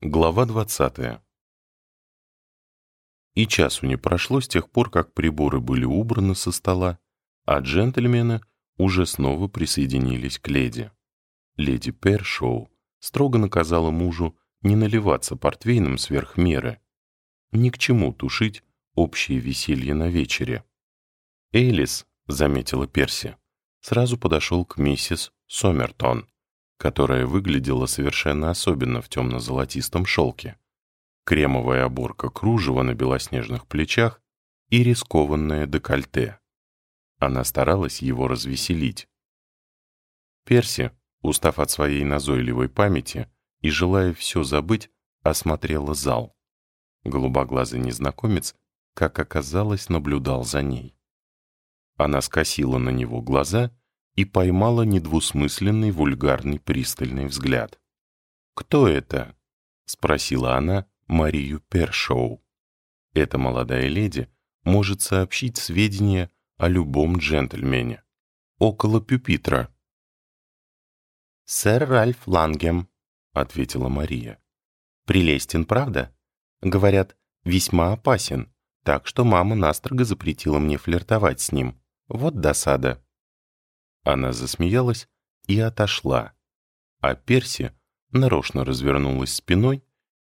Глава 20. И часу не прошло с тех пор, как приборы были убраны со стола, а джентльмены уже снова присоединились к леди. Леди Першоу строго наказала мужу не наливаться портвейном сверх меры. Ни к чему тушить общее веселье на вечере. «Элис», — заметила Перси, сразу подошел к миссис Сомертон которая выглядела совершенно особенно в темно-золотистом шелке. Кремовая оборка кружева на белоснежных плечах и рискованное декольте. Она старалась его развеселить. Перси, устав от своей назойливой памяти и желая все забыть, осмотрела зал. Голубоглазый незнакомец, как оказалось, наблюдал за ней. Она скосила на него глаза и поймала недвусмысленный вульгарный пристальный взгляд. «Кто это?» — спросила она Марию Першоу. Эта молодая леди может сообщить сведения о любом джентльмене. Около пюпитра. «Сэр Ральф Лангем», — ответила Мария. «Прелестен, правда? Говорят, весьма опасен, так что мама настрого запретила мне флиртовать с ним. Вот досада». Она засмеялась и отошла, а Перси нарочно развернулась спиной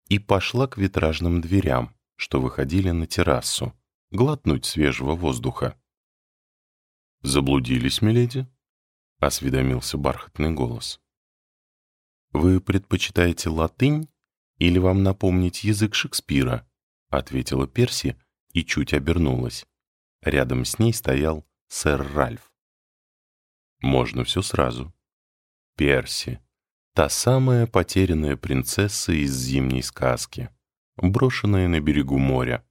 и пошла к витражным дверям, что выходили на террасу, глотнуть свежего воздуха. «Заблудились, миледи?» — осведомился бархатный голос. «Вы предпочитаете латынь или вам напомнить язык Шекспира?» — ответила Перси и чуть обернулась. Рядом с ней стоял сэр Ральф. Можно все сразу. Перси. Та самая потерянная принцесса из зимней сказки, брошенная на берегу моря.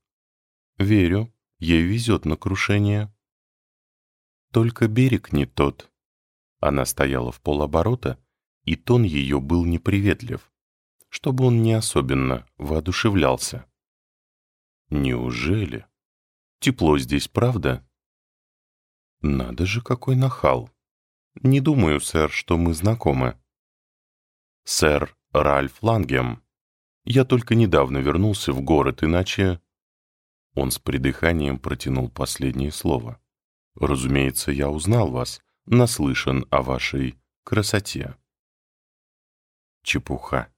Верю, ей везет на крушение. Только берег не тот. Она стояла в полоборота, и тон ее был неприветлив, чтобы он не особенно воодушевлялся. Неужели? Тепло здесь, правда? Надо же, какой нахал. «Не думаю, сэр, что мы знакомы». «Сэр Ральф Лангем. Я только недавно вернулся в город, иначе...» Он с придыханием протянул последнее слово. «Разумеется, я узнал вас, наслышан о вашей красоте». «Чепуха.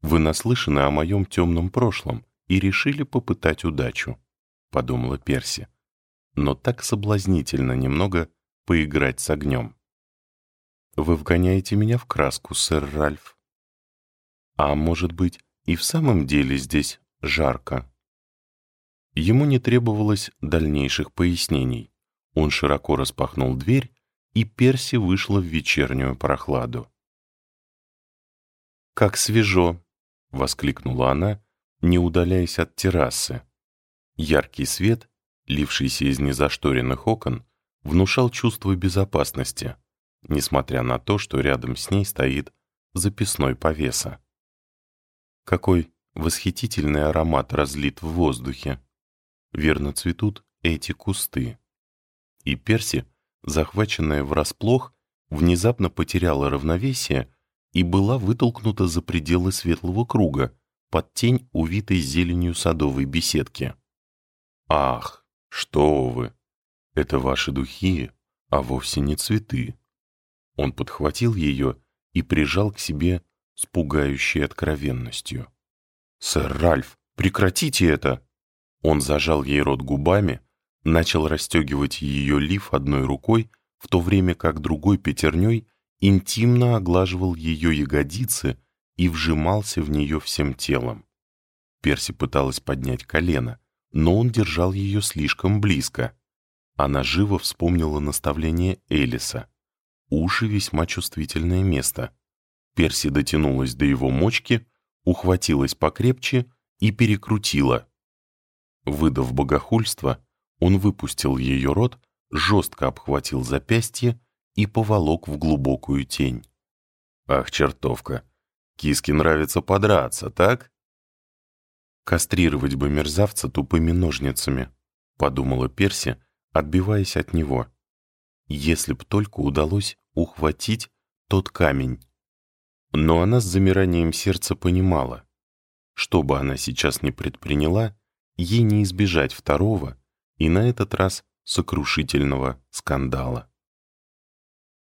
Вы наслышаны о моем темном прошлом и решили попытать удачу», — подумала Перси. «Но так соблазнительно немного поиграть с огнем». Вы вгоняете меня в краску, сэр Ральф. А может быть, и в самом деле здесь жарко? Ему не требовалось дальнейших пояснений. Он широко распахнул дверь, и Перси вышла в вечернюю прохладу. «Как свежо!» — воскликнула она, не удаляясь от террасы. Яркий свет, лившийся из незашторенных окон, внушал чувство безопасности несмотря на то, что рядом с ней стоит записной повеса. Какой восхитительный аромат разлит в воздухе. Верно цветут эти кусты. И Перси, захваченная врасплох, внезапно потеряла равновесие и была вытолкнута за пределы светлого круга, под тень увитой зеленью садовой беседки. «Ах, что вы! Это ваши духи, а вовсе не цветы!» Он подхватил ее и прижал к себе с пугающей откровенностью. «Сэр Ральф, прекратите это!» Он зажал ей рот губами, начал расстегивать ее лиф одной рукой, в то время как другой пятерней интимно оглаживал ее ягодицы и вжимался в нее всем телом. Перси пыталась поднять колено, но он держал ее слишком близко. Она живо вспомнила наставление Элиса — Уши — весьма чувствительное место. Перси дотянулась до его мочки, ухватилась покрепче и перекрутила. Выдав богохульство, он выпустил ее рот, жестко обхватил запястье и поволок в глубокую тень. «Ах, чертовка! Киске нравится подраться, так?» «Кастрировать бы мерзавца тупыми ножницами», — подумала Перси, отбиваясь от него если б только удалось ухватить тот камень. Но она с замиранием сердца понимала, Что бы она сейчас ни предприняла, ей не избежать второго и на этот раз сокрушительного скандала.